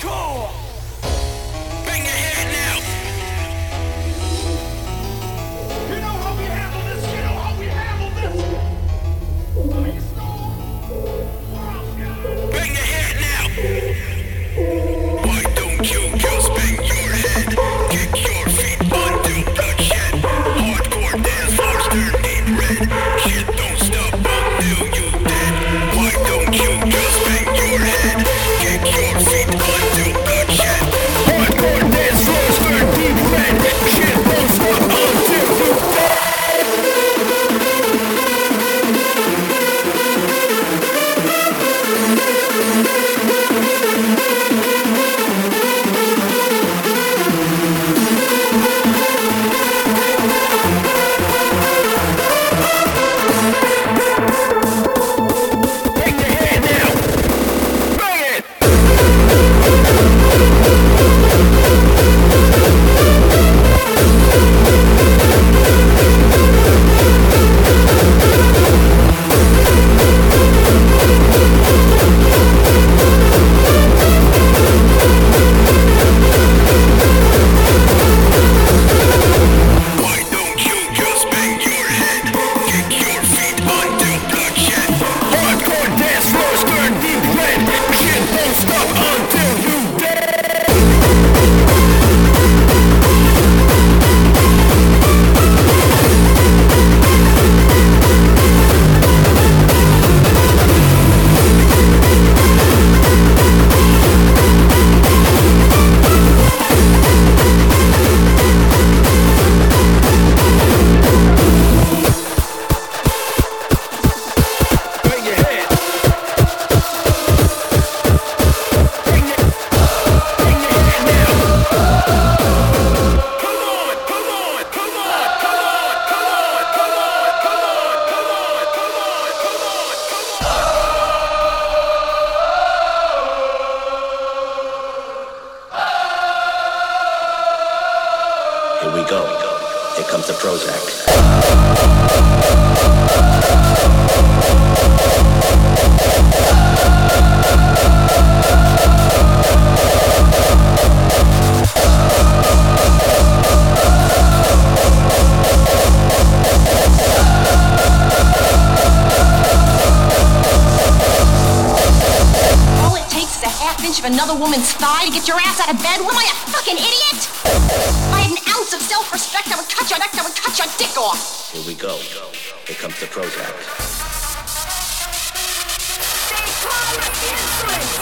Cool. go. Here comes the Prozac. All it takes is a half inch of another woman's thigh to get your ass out of bed. What am I, a fucking idiot? ounce of self-respect, I would cut your neck, I would cut your dick off. Here we go. Here comes the Prozac. They call us insolent.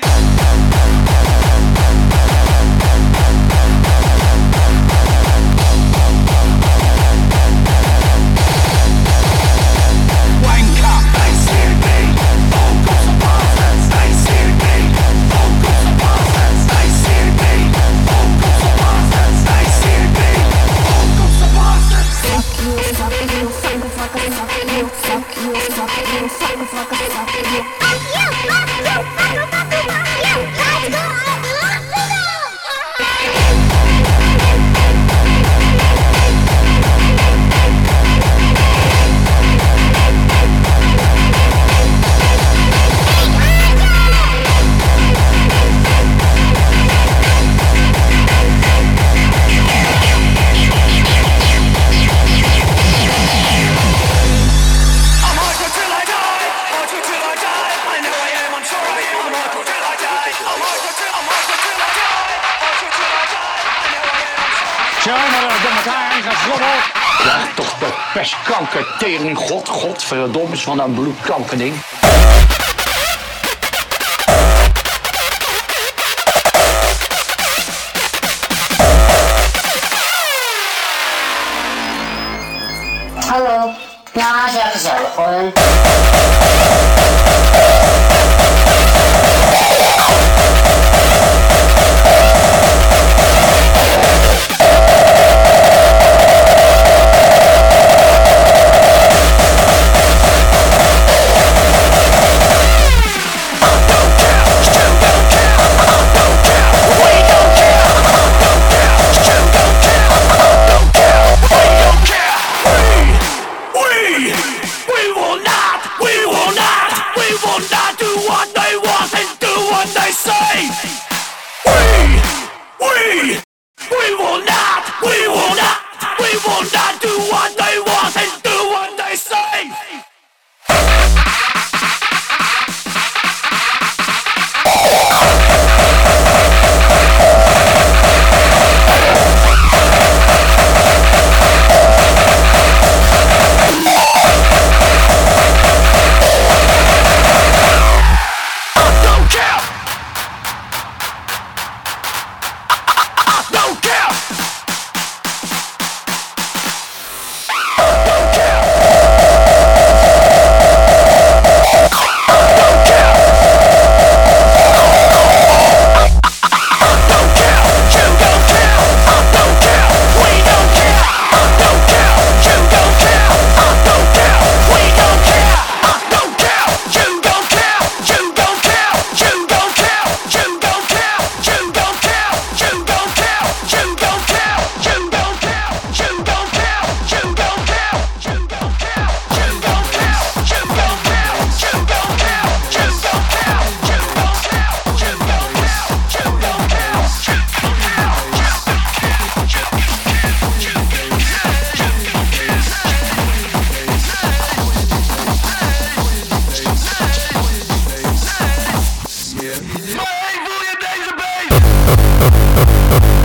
Kanker, Een God, god, godverdomme, van een bloedkankering. Hallo. Ja, zeg gezellig hoor.